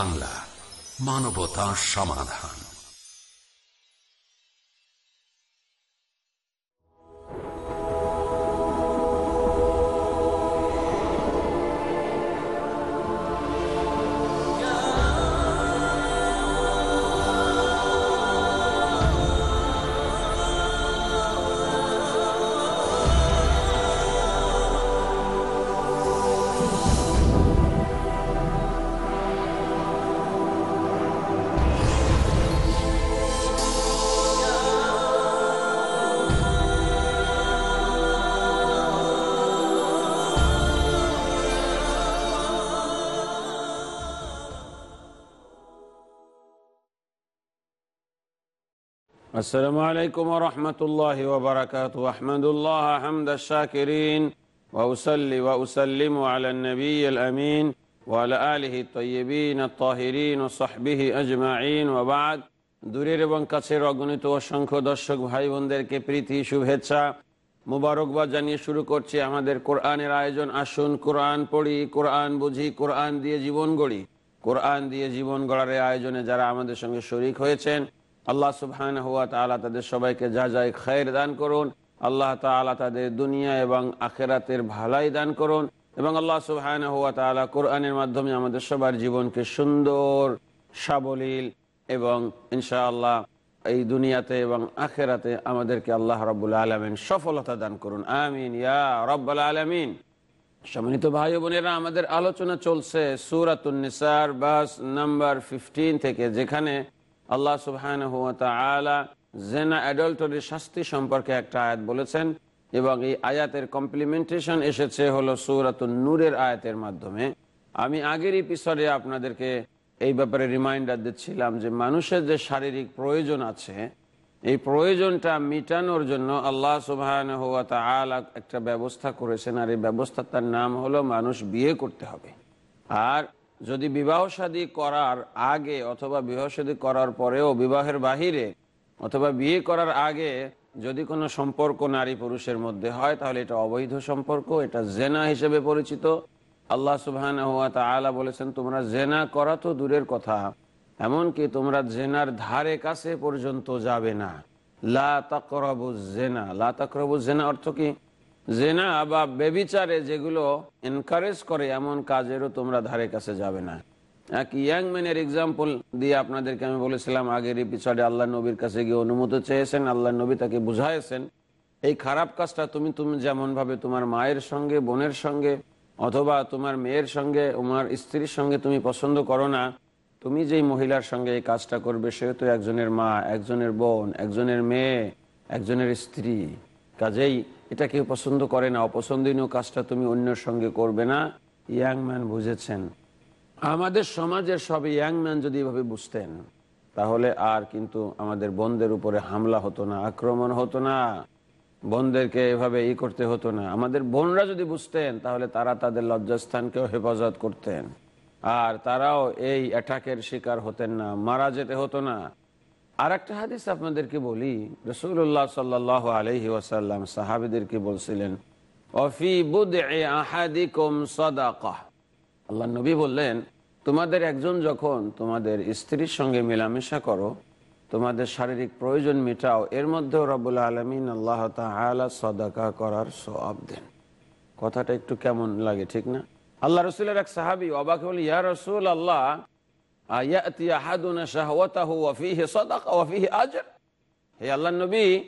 বাংলা মানবতা সমাধান। السلام عليكم ورحمة الله وبركاته أحمد الله حمد الشاكرين وأصلي وأسلم على النبي الأمين وعلى آله الطيبين الطاهرين وصحبه أجمعين وبعد দূরের এবং কাছের অগণিত অসংখ্য দর্শক ভাই বোনদেরকে প্রীতি শুভেচ্ছা মুবারকবাদ জানিয়ে শুরু করছি আমাদের কোরআনের আয়োজন আসুন কোরআন পড়ি কোরআন বুঝি কোরআন দিয়ে জীবন গড়ি কোরআন দিয়ে জীবন গড়ার এই আয়োজনে যারা আমাদের সঙ্গে শরিক হয়েছেন আল্লাহ সুবহান হুয়া তালা তাদের সবাইকে যা যায় খায়ের দান করুন, আল্লাহ তালা তাদের দুনিয়া এবং আখেরাতের ভালাই দান করুন এবং আল্লাহ সুবহান হুয়া তালা কোরআনের মাধ্যমে আমাদের সবার জীবনকে সুন্দর, সাবলীল এবং ইনশাআল্লাহ এই দুনিয়াতে এবং আখেরাতে আমাদেরকে আল্লাহ রব্বুল আলমিন সফলতা দান করুন। আমিন, ইয়া রব্বুল আলমিন। সম্মানিত ভাই বোনেরা, আমাদের আলোচনা চলছে সুরাতুন্নিসার বাস নাম্বার ফিফটিন থেকে, যেখানে আল্লাহ সুবহান জেনা শাস্তি সম্পর্কে একটা আয়াত বলেছেন এবং এই আয়াতের কমপ্লিমেন্টেশন এসেছে হলো সুরাতুন নূরের আয়াতের মাধ্যমে। আমি আগের এপিসোডে আপনাদেরকে এই ব্যাপারে রিমাইন্ডার দিচ্ছিলাম যে মানুষের যে শারীরিক প্রয়োজন আছে, এই প্রয়োজনটা মিটানোর জন্য আল্লাহ সুবহান হুয়া তালা একটা ব্যবস্থা করেছেন। আর এই ব্যবস্থা তার নাম হলো মানুষ বিয়ে করতে হবে। আর যদি বিবাহ শাদী করার আগে অথবা বিবাহ শাদী করার পরেও বিবাহের বাহিরে অথবা বিয়ে করার আগে যদি কোনো সম্পর্ক নারী পুরুষের মধ্যে হয়, তাহলে এটা অবৈধ সম্পর্ক, এটা জেনা হিসেবে পরিচিত। আল্লাহ সুবহান আলা বলেছেন, তোমরা জেনা করা তো দূরের কথা, এমনকি তোমরা জেনার ধারে কাছে পর্যন্ত যাবে না। লা তাকরাবু জেনা, লা জেনা অর্থ কি? জেনা বা বেবিচারে যেগুলো এনকারেজ করে, এমন কাজেরও তোমরা ধারে কাছে যাবে না। এক ইয়াং ম্যানের এক্সাম্পল দিয়ে আপনাদেরকে আমি বলেছিলাম, আগের এপিসোডে আল্লাহ নবীর কাছে গিয়ে অনুমতি চেয়েছেন, আল্লাহ নবী তাকে বুঝাইছেন, এই খারাপ কাজটা তুমি তুমি যেমন ভাবে তোমার মায়ের সঙ্গে, বোনের সঙ্গে, অথবা তোমার মেয়ের সঙ্গে, তোমার স্ত্রীর সঙ্গে তুমি পছন্দ করো না, তুমি যেই মহিলার সঙ্গে এই কাজটা করবে সেহেতু একজনের মা, একজনের বোন, একজনের মেয়ে, একজনের স্ত্রী। কাজেই এটা কেউ পছন্দ করে না, অপছন্দনীয় কাজটা তুমি অন্যের সঙ্গে করবে না। ইয়াং ম্যান বুঝেছেন। আমাদের সমাজের সব ইয়াং ম্যান যদি এভাবে বুঝতেন, তাহলে আর কিন্তু আমাদের বোনদের উপরে হামলা হতো না, আক্রমণ হতো না। বোনদেরকে এভাবে ই করতে হতো না। আমাদের বোনরা যদি বুঝতেন, তাহলে তারা তাদের লজ্জাস্থানকেও হেফাজত করতেন। আর তারাও এই অ্যাটাকের শিকার হতেন না, মারা যেতে হতো না। আর একটা হাদিস আপনাদেরকে বলি রসুল্লাহ সাল্লাহ আলহি ওয়াসাল্লাম সাহাবিদেরকে বলছিলেন আল্লাহ নবী বললেন, তোমাদের একজন যখন তোমাদের স্ত্রীর সঙ্গে মেলামেশা করো, তোমাদের শারীরিক প্রয়োজন মেটাও, এর মধ্যেও রব্বুল আলমিন আল্লাহ তালা সদাকা করার সব দেন। কথাটা একটু কেমন লাগে, ঠিক না? আল্লাহ রসুলের এক সাহাবি অবাক বলি ইয়া রসুল আল্লাহ হে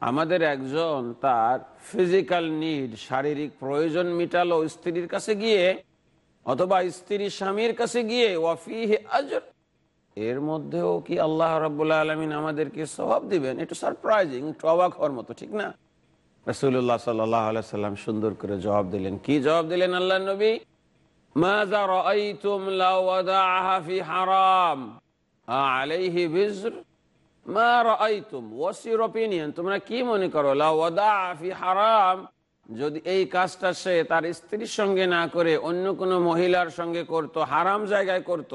আমাদের একজন তার ফিজিক্যাল নিড শারীরিক প্রয়োজন মিটালো স্ত্রীর কাছে গিয়ে অথবা স্ত্রী স্বামীর কাছে গিয়ে ওয়াফিহে আজর। এর মধ্যেও কি আল্লাহ রবাহ আলমিন আমাদেরকে স্বভাব দিবেন? একটু সারপ্রাইজিং একটু অবাক হওয়ার মতো, ঠিক না? রসুল্লাহ সাল্লাম সুন্দর করে জবাব দিলেন। কি জবাব দিলেন আল্লাহ নবী? ماذا رأيتم لو وضعها في حرام عليه بزر ما رأيتم what's your opinion তোমরা কি মনে করো لو وضعها في حرام যদি এই কাজটা সে তার স্ত্রীর সঙ্গে না করে অন্য কোনো মহিলার সঙ্গে করত হারাম জায়গায় করত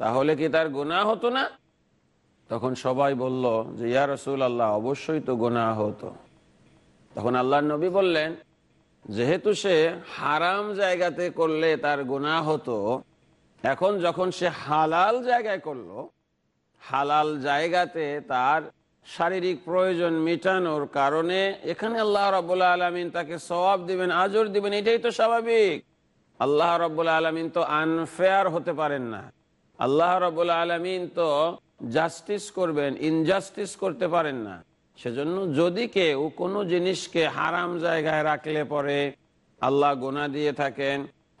তাহলে কি তার গুণা হতো না তখন সবাই বলল যে ইয়া রসুল আল্লাহ অবশ্যই তো গুণা হতো তখন আল্লাহ নবী বললেন যেহেতু সে হারাম জায়গাতে করলে তার গুণা হতো, এখন যখন সে হালাল জায়গায় করল, হালাল জায়গাতে তার শারীরিক প্রয়োজন মেটানোর কারণে এখানে আল্লাহ রবুল্লা আলমিন তাকে সবাব দিবেন, আজর দিবেন, এটাই তো স্বাভাবিক। আল্লাহ রবুল্লা আলমিন তো আনফেয়ার হতে পারেন না। আল্লাহ রবুল্লা আলমিন তো জাস্টিস করবেন ইনজাস্টিস করতে পারেন না। সেজন্য যদি কেউ কোনো জিনিসকে হারাম জায়গায় রাখলে পরে আল্লাহ গোনা দিয়ে থাকেন,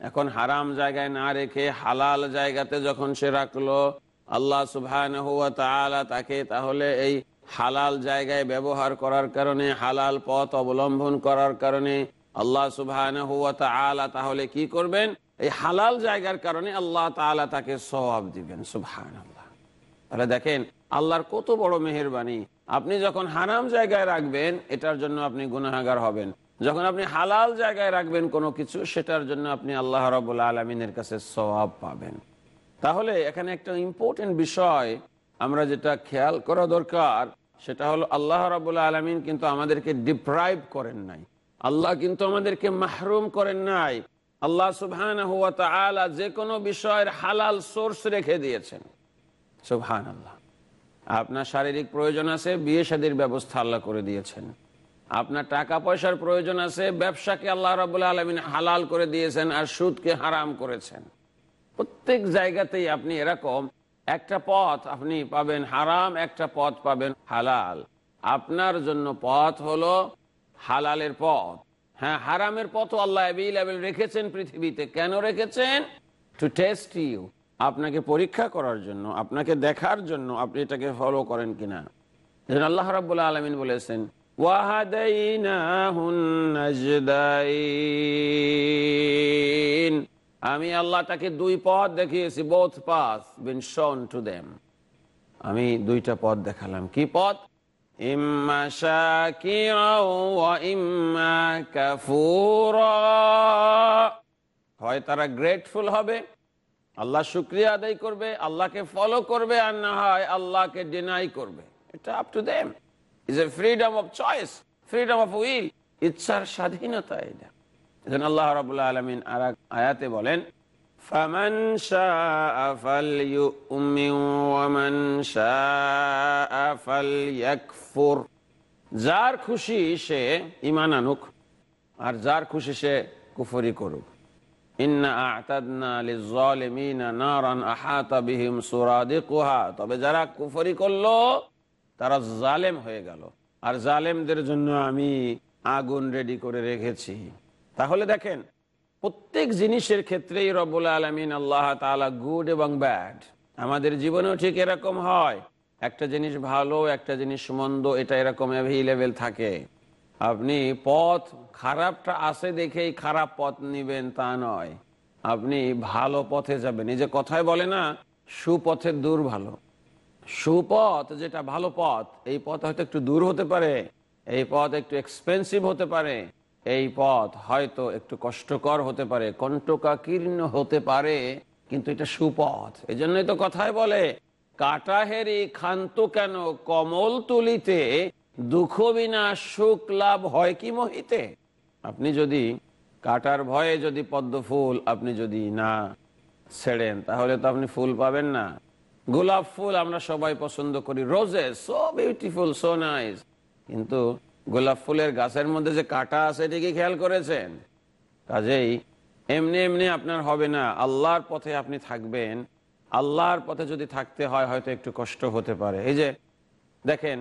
এখন হারাম জায়গায় না রেখে হালাল জায়গাতে যখন সে রাখল, আল্লাহ সুবহান তাকে তাহলে এই হালাল জায়গায় ব্যবহার করার কারণে, হালাল পথ অবলম্বন করার কারণে আল্লাহ সুবহান তাহলে কি করবেন? এই হালাল জায়গার কারণে আল্লাহ তাআলা তাকে সওয়াব দিবেন আল্লাহ তাহলে দেখেন, আল্লাহর কত বড় মেহরবানি। আপনি যখন হারাম জায়গায় রাখবেন, এটার জন্য আপনি গুনাহাগার হবেন। যখন আপনি হালাল জায়গায় রাখবেন কোনো কিছু, সেটার জন্য আপনি আল্লাহ রবুল্লা আলমিনের কাছে সওয়াব পাবেন। তাহলে এখানে একটা ইম্পর্টেন্ট বিষয়, আমরা যেটা খেয়াল করা দরকার, সেটা হলো আল্লাহ রবুল্লা আলমিন কিন্তু আমাদেরকে ডিপ্রাইভ করেন নাই। আল্লাহ কিন্তু আমাদেরকে মাহরুম করেন নাই। আল্লাহ সুবহান হুয়া তাআলা যে কোনো বিষয়ের হালাল সোর্স রেখে দিয়েছেন। সুবহান আল্লাহ আপনার শারীরিক প্রয়োজন আছে, বিয়ে শাদীর ব্যবস্থা আল্লাহ করে দিয়েছেন। আপনার টাকা পয়সার প্রয়োজন আছে, ব্যবসাকে আল্লাহ রাবুল্লাহ আলমিন হালাল করে দিয়েছেন আর সুদকে হারাম করেছেন। প্রত্যেক জায়গাতেই আপনি এরকম, একটা পথ আপনি পাবেন হারাম, একটা পথ পাবেন হালাল। আপনার জন্য পথ হলো হালালের পথ। হ্যাঁ হারামের পথও আল্লাহ রেখেছেন পৃথিবীতে। কেন রেখেছেন? টু টেস্ট ইউ আপনাকে পরীক্ষা করার জন্য, আপনাকে দেখার জন্য আপনি এটাকে ফলো করেন কিনা? আল্লাহ রাবুল্লাহ আলমিন বলেছেন আমি আল্লাহ তাকে দুই পথ দেখিয়েছি both paths been shown to them আমি দুইটা পথ দেখালাম। কি পথ? ইম্মা ইম্মা হয় তারা গ্রেটফুল হবে আল্লাহ শুক্রিয়া আদায় করবে আল্লাহকে ফলো করবে আর না হয় আল্লাহকে ডিনাই করবে এটা up to them is a freedom of choice freedom of will ইচ্ছার স্বাধীনতা এটা এজন্য আল্লাহ রাবুল্লাহ আলমিন আর আয়াতে বলেন فمن شاء فليؤمن ومن شاء فليكفر যার খুশি সে ইমান আনুক আর যার খুশি সে কুফরি করুক তবে যারা কুফরি করল, তারা জালেম হয়ে গেল। আর জালেমদের জন্য আমি আগুন রেডি করে রেখেছি। তাহলে দেখেন, প্রত্যেক জিনিসের ক্ষেত্রেই রব্বুল আলমিন আল্লাহ তালা গুড এবং ব্যাড আমাদের জীবনেও ঠিক এরকম হয়। একটা জিনিস ভালো, একটা জিনিস মন্দ, এটা এরকম অ্যাভেলেবেল থাকে। আপনি পথ খারাপটা আসে দেখেই খারাপ পথ নিবেন তা নয়। আপনি ভালো পথে যাবেন। এই যে কথায় বলে না সুপথের দূর ভালো। সুপথ যেটা ভালো পথ, এই পথ হয়তো একটু দূর হতে পারে, এই পথ একটু এক্সপেন্সিভ হতে পারে, এই পথ হয়তো একটু কষ্টকর হতে পারে, কণ্টকাকীর্ণ হতে পারে, কিন্তু এটা সুপথ। এই জন্যই তো কথায় বলে, কাটাহেরি খান্ত কেন কমল তুলিতে, দুঃখ বিনা সুখ লাভ হয় কি মহিতে? আপনি যদি কাটার ভয়ে যদি পদ্ম ফুল আপনি যদি না ছেড়েন, তাহলে তো আপনি ফুল পাবেন না। গোলাপ ফুল আমরা সবাই পছন্দ করি রোজে সো বিউটিফুল সো নাইস কিন্তু গোলাপ ফুলের গাছের মধ্যে যে কাটা আছে, এটি কি খেয়াল করেছেন? কাজেই এমনি এমনি আপনার হবে না, আল্লাহর পথে আপনি থাকবেন। আল্লাহর পথে যদি থাকতে হয়, হয়তো একটু কষ্ট হতে পারে। এই যে, দেখেন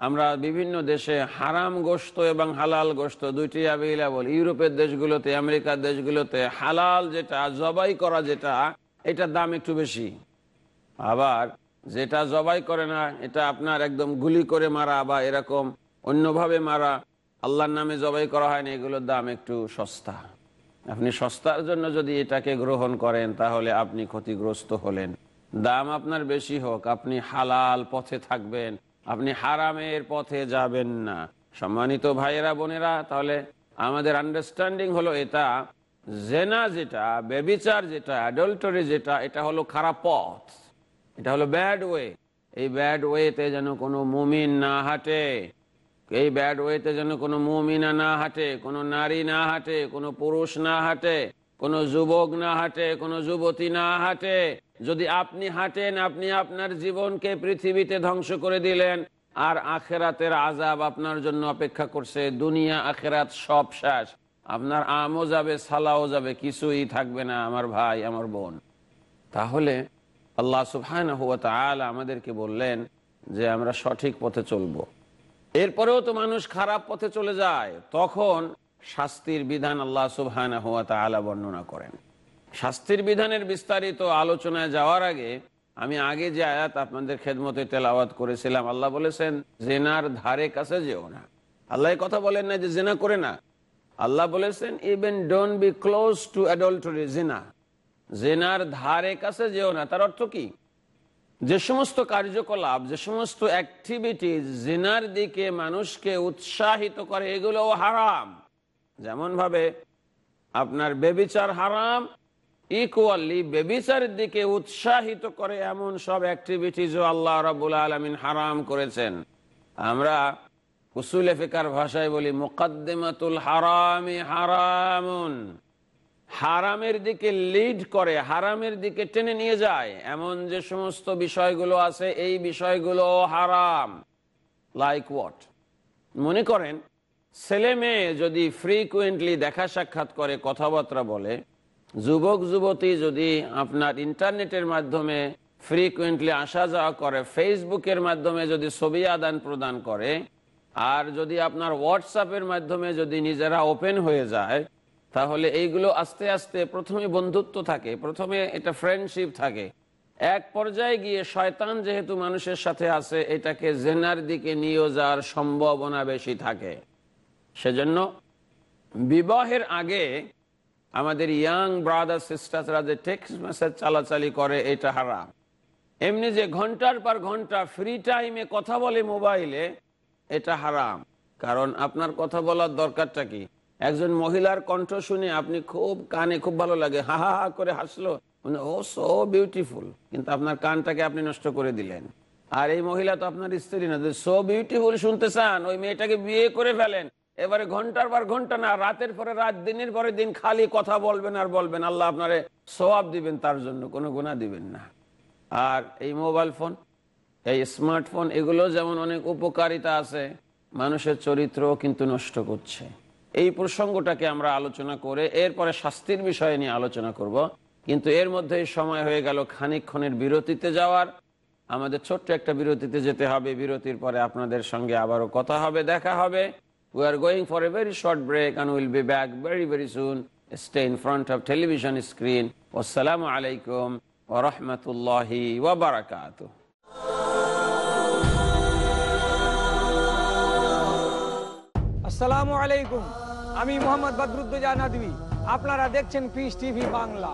আমরা বিভিন্ন দেশে হারাম গোস্ত এবং হালাল গোস্ত দুইটি অ্যাভেলেবল ইউরোপের দেশগুলোতে, আমেরিকার দেশগুলোতে হালাল যেটা, জবাই করা যেটা, এটার দাম একটু বেশি। আবার যেটা জবাই করে না, এটা আপনার একদম গুলি করে মারা বা এরকম অন্যভাবে মারা, আল্লাহর নামে জবাই করা হয় না, এগুলোর দাম একটু সস্তা। আপনি সস্তার জন্য যদি এটাকে গ্রহণ করেন, তাহলে আপনি ক্ষতিগ্রস্ত হলেন। দাম আপনার বেশি হোক, আপনি হালাল পথে থাকবেন আপনি হারামের পথে যাবেন না। সম্মানিত ভাইয়েরা, বোনেরা, তাহলে আমাদের আন্ডারস্ট্যান্ডিং হলো এটা, জেনা যেটা বেবিচার যেটা অ্যাডল্টরি যেটা, এটা হলো খারাপ পথ। এটা হলো ব্যাড ওয়ে এই ব্যাড ওয়েতে যেন কোনো মুমিন না হাঁটে। এই ব্যাড ওয়েতে যেন কোনো মুমিনা না হাঁটে, কোনো নারী না হাঁটে, কোনো পুরুষ না হাঁটে। কোনো যুবক না হাঁটে, কোনো যুবতী না হাঁটে। যদি আপনি হাঁটেন, আপনি আপনার জীবনকে পৃথিবীতে ধ্বংস করে দিলেন, আর আখেরাতের আজাব আপনার জন্য অপেক্ষা করছে। দুনিয়া, আখেরাত সব শেষ। আপনার আমও যাবে, সালাও যাবে, কিছুই থাকবে না, আমার ভাই, আমার বোন। তাহলে আল্লাহ সুফান আমাদেরকে বললেন যে, আমরা সঠিক পথে চলবো। এরপরেও তো মানুষ খারাপ পথে চলে যায়। তখন শাস্তির বিধান আল্লাহ সুবহান বর্ণনা করেন। শাস্তির বিধানের বিস্তারিত আলোচনায় যাওয়ার আগে আমি আগে যে আয়াত আপনাদের খেদমতে তেলাওয়াত করেছিলাম, আল্লাহ বলেছেন, জেনার ধারে কাছে যেও না। আল্লাহ কথা বলেন না যে জেনা করে না। আল্লাহ বলেছেন even don't be close to adultery জেনা। জেনার ধারে কাছে যেও না, তার অর্থ কি? যে সমস্ত কার্যকলাপ, যে সমস্ত অ্যাক্টিভিটি জেনার দিকে মানুষকে উৎসাহিত করে এগুলো হারাম। যেমন ভাবে আপনার বেবিচার হারাম ইকুয়ালি বেবিচারের দিকে উৎসাহিত করে এমন সব অ্যাক্টিভিটিজও আল্লাহ রাবুল আলমিন হারাম করেছেন। আমরা উসুলে ফিকার ভাষায় বলি, মোকাদ্দিমাতুল হারামি হারামুন। হারামের দিকে লিড করে, হারামের দিকে টেনে নিয়ে যায়। এমন যে সমস্ত বিষয়গুলো আছে, এই বিষয়গুলো হারাম। লাইক ওয়াট মনে করেন ছেলে মেয়ে যদি ফ্রিকুয়েন্টলি দেখা সাক্ষাৎ করে, কথাবার্তা বলে, যুবক, যুবতী যদি আপনার ইন্টারনেটের মাধ্যমে ফ্রিকুয়েন্টলি আসা যাওয়া করে ফেসবুকের মাধ্যমে যদি ছবি আদান প্রদান করে, আর যদি আপনার হোয়াটসঅ্যাপের মাধ্যমে যদি নিজেরা ওপেন হয়ে যায়, তাহলে এইগুলো আস্তে আস্তে প্রথমে বন্ধুত্ব থাকে, প্রথমে এটা ফ্রেন্ডশিপ থাকে। এক পর্যায়ে গিয়ে শয়তান যেহেতু মানুষের সাথে আছে, এটাকে জেনার দিকে নিয়ে যাওয়ার সম্ভাবনা বেশি থাকে। সেজন্য বিবাহের আগে আমাদের ইয়াং ব্রাদার সিস্টাররা যে টেক্সট মেসেজ চালাচালি করে, এটা হারাম। এমনি যে ঘণ্টার পর ঘণ্টা ফ্রি টাইমে কথা বলে মোবাইলে এটা হারাম। কারণ আপনার কথা বলার দরকারটা কি? একজন মহিলার কণ্ঠ শুনে আপনি খুব কানে খুব ভালো লাগে, হা হা হা করে হাসলো। ও সো বিউটিফুল কিন্তু আপনার কানটাকে আপনি নষ্ট করে দিলেন। আর এই মহিলা তো আপনার স্ত্রী না সো বিউটিফুল শুনতে চান, ওই মেয়েটাকে বিয়ে করে ফেলেন। এবারে ঘণ্টার পর ঘণ্টা না, রাতের পরে রাত, দিনের পরে দিন খালি কথা বলবেন আর বলবেন। আল্লাহ আপনারে সোয়াব দিবেন তার জন্য, কোনো গুণা দিবেন না। আর এই মোবাইল ফোন, এই স্মার্টফোন, এগুলো যেমন অনেক উপকারিতা আছে, মানুষের চরিত্র কিন্তু নষ্ট করছে। এই প্রসঙ্গটাকে আমরা আলোচনা করে, এরপরে শাস্তির বিষয়ে নিয়ে আলোচনা করব। কিন্তু এর মধ্যে সময় হয়ে গেল খানিকক্ষণের বিরতিতে যাওয়ার। আমাদের ছোট্ট একটা বিরতিতে যেতে হবে। বিরতির পরে আপনাদের সঙ্গে আবারও কথা হবে, দেখা হবে। We are going for a very short break and we'll be back very, very soon. Stay in front of television screen. Wassalamu alaikum wa rahmatullahi wa barakatuh. আসসালামু আলাইকুম আমি মোহাম্মদ বদরুদ্দোজা নদী আপনারা দেখছেন পিস টিভি বাংলা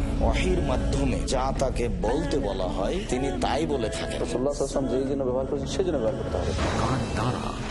ওহির মাধ্যমে যা তাকে বলতে বলা হয় তিনি তাই বলে থাকেন। ব্যবহার করেছেন সেই জন্য ব্যবহার করতে হবে। দ্বারা?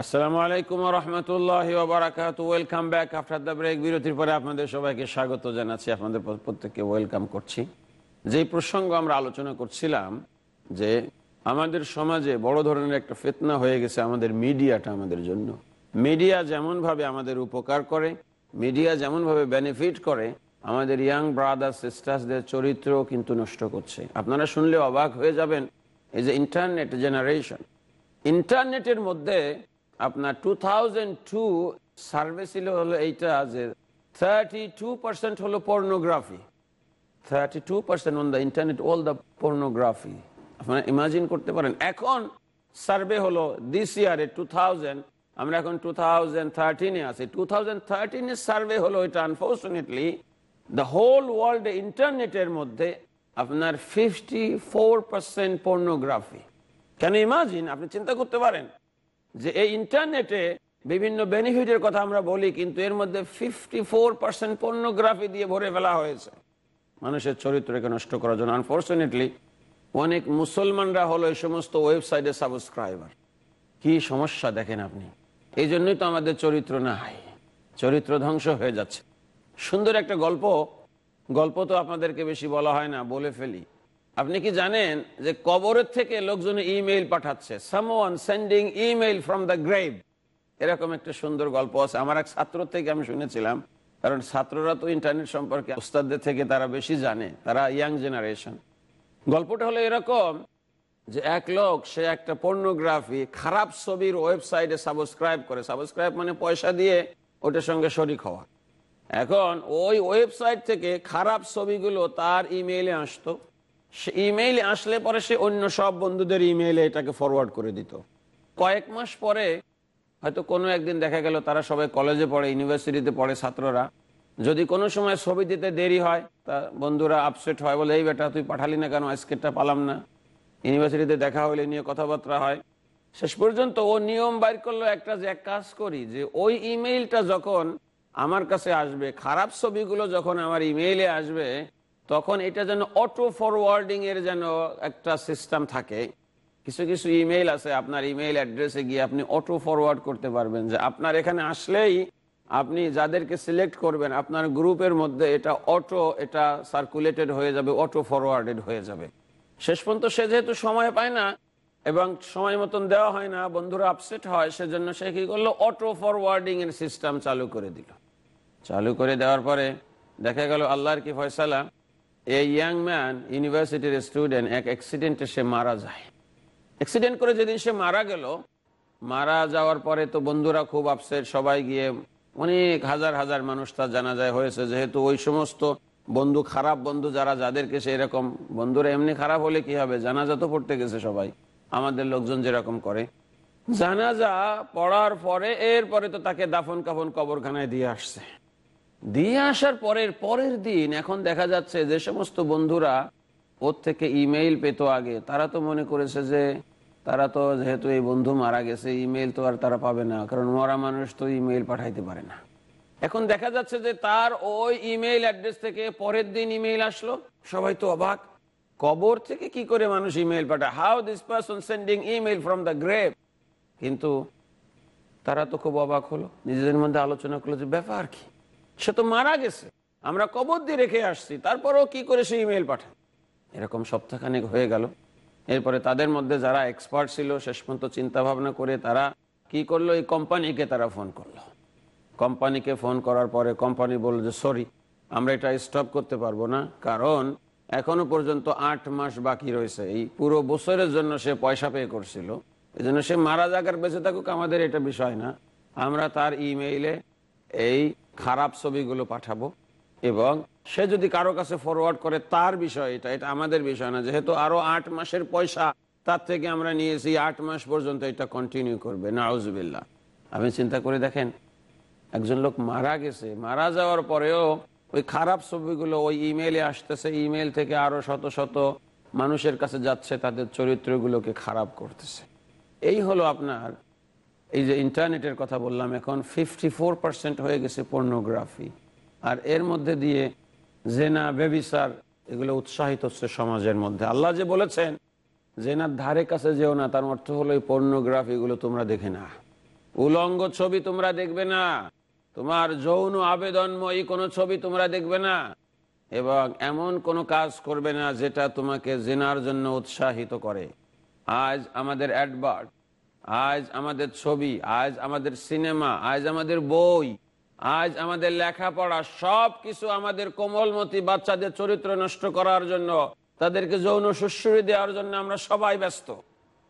আসসালামু আলাইকুম রহমতুল্লাহ বারাকাত welcome back after the break বিরতির পরে আপনাদের সবাইকে স্বাগত জানাচ্ছি। আপনাদের প্রত্যেককে ওয়েলকাম করছি। যেই প্রসঙ্গ আমরা আলোচনা করছিলাম, যে আমাদের সমাজে বড় ধরনের একটা ফেতনা হয়ে গেছে আমাদের মিডিয়াটা আমাদের জন্য। মিডিয়া যেমনভাবে আমাদের উপকার করে, মিডিয়া যেমনভাবে বেনিফিট করে, আমাদের ইয়াং ব্রাদার সিস্টার্সদের চরিত্র কিন্তু নষ্ট করছে। আপনারা শুনলে অবাক হয়ে যাবেন, এই যে ইন্টারনেট জেনারেশন ইন্টারনেটের মধ্যে আপনার টু থাউজেন্ড টু সার্ভে ছিল হলো এইটা যে থার্টি টু পার্সেন্ট হলো pornography thirty two percent on the internet all the pornography আপনারা ইমাজিন করতে পারেন। এখন সার্ভে হলো দিস ইয়ারে টু থাউজেন্ড আমরা এখন টু থাউজেন্ড থার্টিনে আছি। টু থাউজেন্ড থার্টিনের সার্ভে হলো এটা। আনফর্চুনেটলি দ্য হোল ওয়ার্ল্ড ইন্টারনেটের মধ্যে আপনার ফিফটি ফোর পার্সেন্ট পর্নোগ্রাফি কেন ইমাজিন আপনি চিন্তা করতে পারেন। যে এই ইন্টারনেটে বিভিন্ন বেনিফিটের কথা আমরা বলি, কিন্তু এর মধ্যে ফিফটি ফোর পার্সেন্ট পর্নোগ্রাফি দিয়ে ভরে ফেলা হয়েছে। মানুষের চরিত্রকে নষ্ট করার জন্য। আনফর্চুনেটলি অনেক মুসলমানরা হলো এই সমস্ত ওয়েবসাইটে সাবস্ক্রাইবার কি সমস্যা দেখেন আপনি? এই জন্যই তো আমাদের চরিত্র নাই। চরিত্র ধ্বংস হয়ে যাচ্ছে। সুন্দর একটা গল্প। গল্প তো আপনাদেরকে বেশি বলা হয় না, বলে ফেলি। আপনি কি জানেন যে কবরের থেকে লোকজন ইমেইল পাঠাচ্ছে? Someone sending email from the grave এরকম একটা সুন্দর গল্প আছে। আমার এক ছাত্র থেকে আমি শুনেছিলাম, কারণ ছাত্ররা তো ইন্টারনেট সম্পর্কে ওস্তাদদের থেকে তারা বেশি জানে, তারা ইয়াং জেনারেশন গল্পটা হলো এরকম যে এক লোক, সে একটা পর্নোগ্রাফি খারাপ ছবির ওয়েবসাইটে সাবস্ক্রাইব করে। সাবস্ক্রাইব মানে পয়সা দিয়ে ওটার সঙ্গে শরিক হওয়া। এখন ওই ওয়েবসাইট থেকে খারাপ ছবিগুলো তার ইমেইলে আসতো। সে ইমেইলে আসলে পরে সে অন্য সব বন্ধুদের ইমেইলে এটাকে ফরওয়ার্ড করে দিত। কয়েক মাস পরে হয়তো কোনো একদিন দেখা গেল তারা সবাই কলেজে পড়ে ইউনিভার্সিটিতে পড়ে ছাত্ররা। যদি কোনো সময় ছবি দিতে দেরি হয়, তা বন্ধুরা আপসেট হয় বলে, এই বেটা, তুই পাঠালি না কেন? আজকেরটা পালাম না। ইউনিভার্সিটিতে দেখা হলে নিয়ে কথাবার্তা হয়। শেষ পর্যন্ত ও নিয়ম বাইর করল একটা যে এক কাজ করি, যে ওই ইমেইলটা যখন আমার কাছে আসবে, খারাপ ছবিগুলো যখন আমার ইমেইলে আসবে তখন এটা যেন অটো ফরওয়ার্ডিং এর যেন একটা সিস্টেম থাকে। কিছু কিছু ইমেইল আছে, আপনার ইমেইল অ্যাড্রেসে গিয়ে আপনি অটো ফরওয়ার্ড করতে পারবেন যে আপনার এখানে আসলেই আপনি যাদেরকে সিলেক্ট করবেন, আপনার গ্রুপের মধ্যে এটা অটো, এটা সার্কুলেটেড হয়ে যাবে, অটো ফরওয়ার্ডেড হয়ে যাবে। শেষ পর্যন্ত সে যেহেতু সময় পায় না এবং সময় মতন দেওয়া হয় না, বন্ধুরা আপসেট হয়, সেজন্য সে কি করল? অটো ফরওয়ার্ডিং এর সিস্টেম চালু করে দিল। চালু করে দেওয়ার পরে দেখা গেল আল্লাহর কি ফয়সালা? এই ইয়াং ম্যান ইউনিভার্সিটির স্টুডেন্ট এক অ্যাক্সিডেন্টে সে মারা যায়। অ্যাক্সিডেন্ট করে যেদিন সে মারা গেল, মারা যাওয়ার পরে তো বন্ধুরা খুব আপসেট সবাই গিয়ে অনেক হাজার হাজার মানুষ তার জানা যায় হয়েছে। যেহেতু ওই সমস্ত বন্ধু খারাপ বন্ধু যারা, যাদেরকে সে এরকম বন্ধুরা এমনি খারাপ হলে কি হবে? জানাজা তো পড়তে গেছে সবাই। আমাদের লোকজন যেরকম করে। জানাজা পড়ার পরে এরপরে তো তাকে দাফন কাফন কবরখানায় দিয়ে আসছে। দিয়ে আসার পরের পরের দিন এখন দেখা যাচ্ছে যে সমস্ত বন্ধুরা ওর থেকে ইমেইল পেত আগে। তারা তো মনে করেছে যে তারা তো যেহেতু এই বন্ধু মারা গেছে, ইমেইল তো আর তারা পাবে না, কারণ মরা মানুষ তো ইমেইল পাঠাইতে পারে না। এখন দেখা যাচ্ছে যে তার ওই ইমেইল অ্যাড্রেস থেকে পরের দিন ইমেইল আসলো। সবাই তো অবাক। কবর থেকে কি করে মানুষ ইমেইল পাঠায়? How this person sending email from the grave কিন্তু তারা তো খুব অবাক হলো। নিজেদের মধ্যে আলোচনা করল যে, ব্যাপার কি? সে তো মারা গেছে। আমরা কবর দিয়ে রেখে আসছি। তারপরেও কি করে সে ইমেল পাঠায়? এরকম সপ্তাহখানেক হয়ে গেল। এরপরে তাদের মধ্যে যারা এক্সপার্ট ছিল, শেষ পর্যন্ত চিন্তা ভাবনা করে তারা কি করল? এই কোম্পানিকে তারা ফোন করল। কোম্পানিকে ফোন করার পরে কোম্পানি বলল যে সরি আমরা এটা স্টপ করতে পারব না। কারণ এখনও পর্যন্ত আট মাস বাকি রয়েছে। এই পুরো বছরের জন্য সে পয়সা পে করছিল। এই জন্য সে মারা যাকার বেঁচে থাকুক আমাদের এটা বিষয় না। আমরা তার ইমেইলে এই খারাপ ছবিগুলো পাঠাবো এবং সে যদি কারও কাছে ফরওয়ার্ড করে, তার বিষয় এটা এটা আমাদের বিষয় না। যেহেতু আরও আট মাসের পয়সা, তার থেকে আমরা নিয়েছি, আট মাস পর্যন্ত এটা কন্টিনিউ করবে নাউজবিল্লা আপনি চিন্তা করে দেখেন, একজন লোক মারা গেছে, মারা যাওয়ার পরেও ওই খারাপ ছবিগুলো ওই ইমেইলে আসতেছে ইমেল থেকে আরও শত শত মানুষের কাছে যাচ্ছে, তাদের চরিত্রগুলোকে খারাপ করতেছে। এই হলো আপনার এই যে ইন্টারনেটের কথা বললাম এখন ফিফটি হয়ে গেছে পর্নোগ্রাফি আর এর মধ্যে দিয়ে জেনা, বেবিসার, এগুলো উৎসাহিত হচ্ছে সমাজের মধ্যে। আল্লাহ যে বলেছেন, জেনার ধারে কাছে যেও না, তার অর্থ হলো এই পর্নোগ্রাফি গুলো তোমরা দেখে না। উলঙ্গ ছবি তোমরা দেখবে না। তোমার যৌন আবেদনময়ী কোনো ছবি তোমরা দেখবে না। এবং এমন কোনো কাজ করবে না, যেটা তোমাকে জেনার জন্য উৎসাহিত করে। আজ আমাদের অ্যাডভার্ট আজ আমাদের ছবি, আজ আমাদের সিনেমা, আজ আমাদের বই, আজ আমাদের লেখাপড়া সব কিছু আমাদের কোমলমতি বাচ্চাদের চরিত্র নষ্ট করার জন্য, তাদেরকে যৌন সুশ্রী দেওয়ার জন্য আমরা সবাই ব্যস্ত।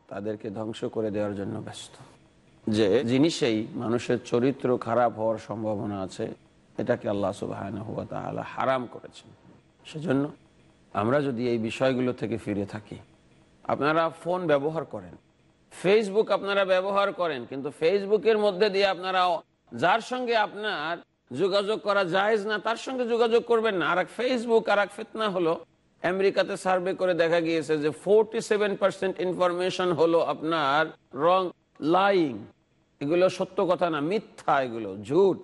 তাদেরকে ধ্বংস করে দেওয়ার জন্য ব্যস্ত। যে জিনিসেই মানুষের চরিত্র খারাপ হওয়ার সম্ভাবনা আছে, এটাকে আল্লাহ সুবাহ হারাম করেছেন। সেজন্য আমরা যদি এই বিষয়গুলো থেকে ফিরে থাকি, আপনারা ফোন ব্যবহার করেন। ফেসবুক আপনারা ব্যবহার করেন, কিন্তু ফেসবুকের মধ্যে দিয়ে আপনারা যার সঙ্গে আপনার যোগাযোগ করা যায় না, তার সঙ্গে যোগাযোগ করবেন না। আর এক ফেসবুক আর এক ফিতনা হলো, আমেরিকাতে সার্ভে করে দেখা গিয়েছে যে ফোরটি সেভেন পার্সেন্ট ইনফরমেশন হলো আপনার রং লাইং এগুলো সত্য কথা না, মিথ্যা এগুলো, ঝুট।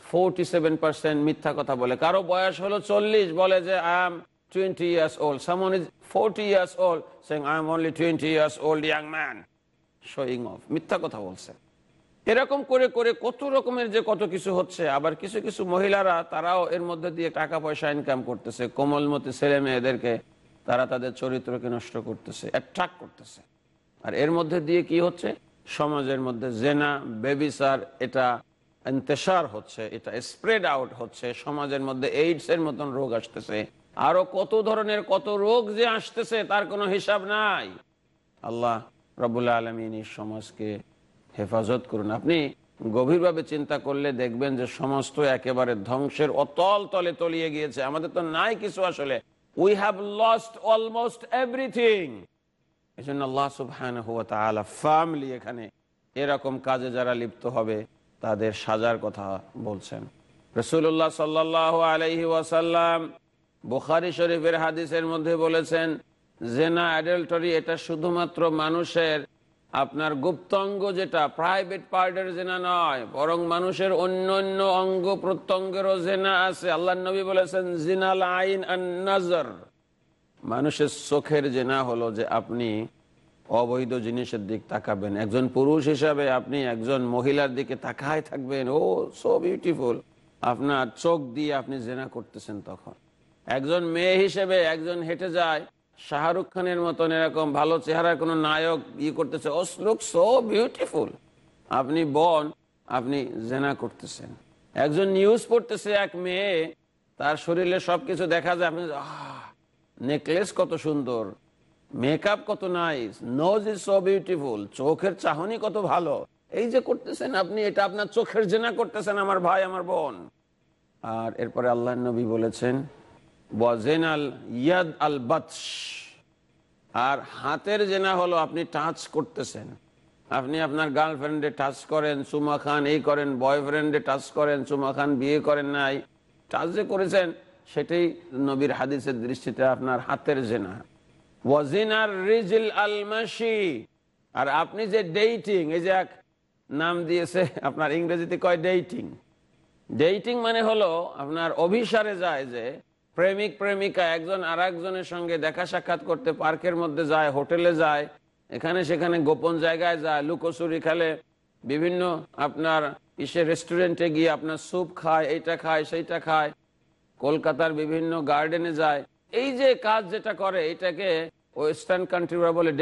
ফোরটি সেভেন পার্সেন্ট মিথ্যা কথা বলে। কারও বয়স হলো চল্লিশ, বলে যে I am twenty years old someone is forty years old saying I am only twenty years old young man showing off মিথ্যা কথা বলছে। এরকম করে করে কত রকমের যে কত কিছু হচ্ছে, আবার কিছু কিছু মহিলারা তারাও এর মধ্যে দিয়ে টাকা পয়সা ইনকাম করতেছে। কোমলমতি ছেলে মেয়েদেরকে তারা তাদের চরিত্রকে নষ্ট করতেছে অ্যাট্রাক্ট করতেছে। আর এর মধ্যে দিয়ে কি হচ্ছে? সমাজের মধ্যে জেনা বেবিসার এটা ইন্তেসার হচ্ছে, এটা স্প্রেড আউট হচ্ছে। সমাজের মধ্যে এইডস এর মতন রোগ আসতেছে। আরও কত ধরনের কত রোগ যে আসতেছে, তার কোনো হিসাব নাই। আল্লাহ রবুল্লা আলমিন এই সমাজকে হেফাজত করুন। আপনি গভীরভাবে চিন্তা করলে দেখবেন যে সমস্ত একেবারে ধ্বংসের অতল তলে তলিয়ে গিয়েছে। আমাদের তো নাই কিছু আসলে। We have lost almost everything এই জন্য আল্লাহ সুবহান ফ্যামিলি এখানে এরকম কাজে যারা লিপ্ত হবে, তাদের সাজার কথা বলছেন। রসুল্লাহ সাল্লাহ আলহি ওয়াসাল্লাম বুখারি শরীফের হাদিসের মধ্যে বলেছেন জেনা এটা শুধুমাত্র মানুষের, আপনার গুপ্তাঙ্গ যেটা প্রাইভেট পার্টের জেনা নয়, বরং মানুষের অন্য অন্য অঙ্গ প্রত্যঙ্গেরও জেনা আছে। আল্লাহ নবী বলেছেন, জিনাল আইন নজর। মানুষের চোখের জেনা হলো যে আপনি অবৈধ জিনিসের দিক তাকাবেন। একজন পুরুষ হিসাবে আপনি একজন মহিলার দিকে তাকায় থাকবেন। ও সো বিউটিফুল আপনার চোখ দিয়ে আপনি জেনা করতেছেন তখন। একজন মেয়ে হিসেবে একজন হেঁটে যায় শাহরুখ খানের মতন এরকম ভালো চেহারার কোন নায়ক ই করতেছে। ও লুক সো বিউটিফুল আপনি বন, আপনি জেনা করতেছেন। একজন নিউজ পড়তেছে এক মেয়ে, তার শরীরে সবকিছু দেখা যায়, আপনি নেকলেস কত সুন্দর মেকআপ কত nice nose is so beautiful চোখের চাহনি কত ভালো। এই যে করতেছেন আপনি, এটা আপনার চোখের জেনা করতেছেন আমার ভাই, আমার বোন। আর এরপরে আল্লাহ নবী বলেছেন ওয়াজেনাল ইয়াদ আল বাতশ। আর হাতের জেনা হলো আপনি টাচ করতেছেন। আপনি আপনার গার্লফ্রেন্ডে টাচ করেন, সুমা খান এই করেন বয়ফ্রেন্ডে টাচ করেন, সুমা খান বিয়ে করেন নাই। টাচ যে করেছেন, সেটাই নবীর হাদিসের দৃষ্টিতে আপনার হাতের জেনা। ওয়াজিনার রিজিল আলমাসি আর আপনি যে ডেইটিং এই যে এক নাম দিয়েছে, আপনার ইংরেজিতে কয় ডেইটিং ডেইটিং মানে হলো আপনার অভিসারে যায় যে প্রেমিক, প্রেমিকা, একজন আর একজনের সঙ্গে দেখা সাক্ষাৎ করতে পার্কের মধ্যে যায়, হোটেলে যায়, এখানে সেখানে গোপন জায়গায় যায়, লুকোচুরি খেলে, বিভিন্ন আপনার ইসে রেস্টুরেন্টে গিয়ে আপনার স্যুপ খায়, এইটা খায়, সেইটা খায়, কলকাতার বিভিন্ন গার্ডেনে যায়। এই যে কাজ যেটা করে, এটাকে ওয়েস্টার্ন কান্ট্রিরা বলে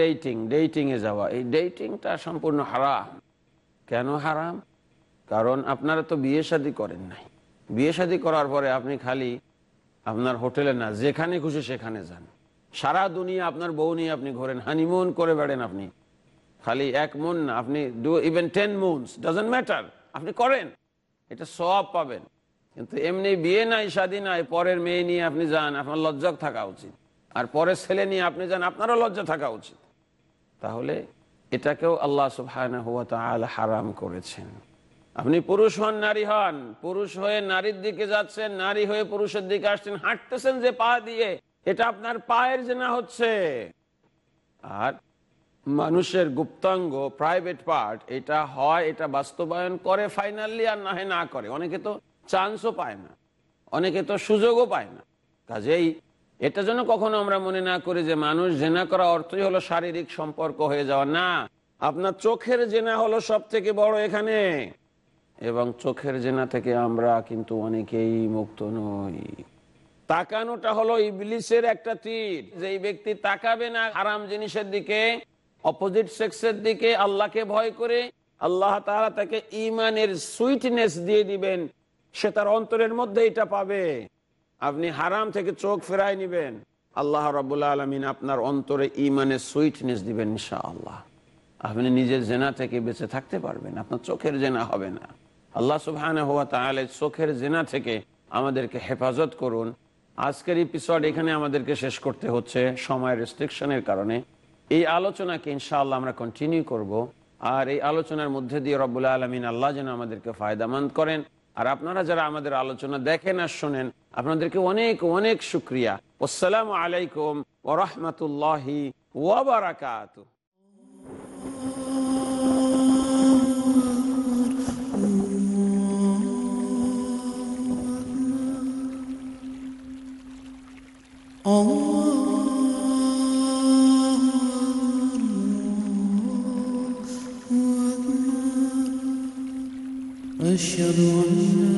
ডেটিং এ যাওয়া। এই ডেটিংটা সম্পূর্ণ হারাম। কেন হারাম? কারণ আপনারা তো বিয়ে শাদী করেন নাই। বিয়ে শাদী করার পরে আপনি খালি আপনার হোটেলে না, যেখানে খুশি সেখানে যান। সারা দুনিয়া আপনার বউ নিয়ে আপনি ঘোরেন, হানিমুন করে বেড়েন আপনি। খালি এক মন না, আপনি do even ten moons doesn't matter আপনি করেন। এটা সব পাবেন। কিন্তু এমনি বিয়ে নাই, শাদী নাই, পরের মেয়ে নিয়ে আপনি যান, আপনার লজ্জা থাকা উচিত। আর পরের ছেলে নিয়ে আপনি যান, আপনারও লজ্জা থাকা উচিত। তাহলে এটাকেও আল্লাহ তাআলা হারাম করেছেন। আপনি পুরুষ হন, নারী হন। পুরুষ হয়ে নারীর দিকে যাচ্ছেন, নারী হয়ে পুরুষের দিকে আসছেন, হাঁটতেছেন যে পা দিয়ে, এটা আপনার পায়ের জেনা হচ্ছে। আর মানুষের গুপ্তাঙ্গ প্রাইভেট পার্ট এটা হয়, এটা বাস্তবায়ন করে ফাইনালি আর না না করে। অনেকে তো চান্সও পায় না, অনেকে তো সুযোগও পায় না। কাজেই এটা যেন কখনো আমরা মনে না করি যে মানুষ জেনা করা অর্থই হলো শারীরিক সম্পর্ক হয়ে যাওয়া। না, আপনার চোখের জেনা হলো সব থেকে বড় এখানে। এবং চোখের জেনা থেকে আমরা কিন্তু অনেকেই মুক্ত নই। তাকানোটা হলো ইবলিসের একটা তীর। যে ব্যক্তি তাকাবে না হারাম জিনিসের দিকে অপোজিট সেক্সের দিকে, আল্লাহকে ভয় করে, আল্লাহ তাআলা তাকে ইমানের সুইটনেস দিয়ে দিবেন, সে তার অন্তরের মধ্যে এটা পাবে। আপনি হারাম থেকে চোখ ফেরাই নিবেন। আল্লাহ রাবুল্লাহ আলমিন আপনার অন্তরে ইমানের সুইটনেস দিবেন ইনশাআল্লাহ। আপনি নিজের জেনা থেকে বেঁচে থাকতে পারবেন, আপনার চোখের জেনা হবে না। আল্লাহ সুবহানে হওয়া তাহলে চোখের জেনা থেকে আমাদেরকে হেফাজত করুন। আজকের এপিসোড এখানে আমাদেরকে শেষ করতে হচ্ছে সময়ের রেস্ট্রিকশনের কারণে। এই আলোচনাকে ইনশাআল্লাহ আমরা কন্টিনিউ করব। আর এই আলোচনার মধ্যে দিয়ে রব্বুল্লাহ আলমিন আল্লাহ যেন আমাদেরকে ফায়দামন্দ করেন। আর আপনারা যারা আমাদের আলোচনা দেখেন আর শোনেন, আপনাদেরকে অনেক অনেক শুক্রিয়া। আসসালামু আলাইকুম ওরহমতুল্লাহি ওয়াবারাকাত أشهد أن لا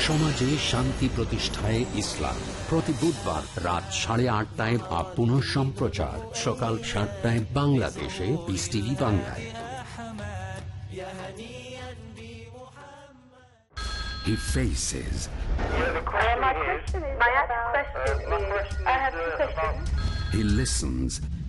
সমাজে শান্তি প্রতিষ্ঠায় ইসলাম। প্রতি বুধবার রাত সাড়ে আটটায় বা পুনঃ সম্প্রচার। সকাল সাতটায় বাংলাদেশে টিভি বাংলায়। He faces, My question is my question is I have two questions. he listens,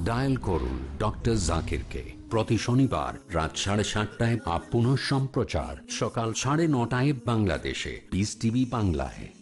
dial করুন ডক্টর জাকিরকে প্রতি শনিবার রাত সাড়ে সাতটায় আপ সম্প্রচার সকাল সাড়ে নটায় বাংলাদেশে। বিস টিভি বাংলায়।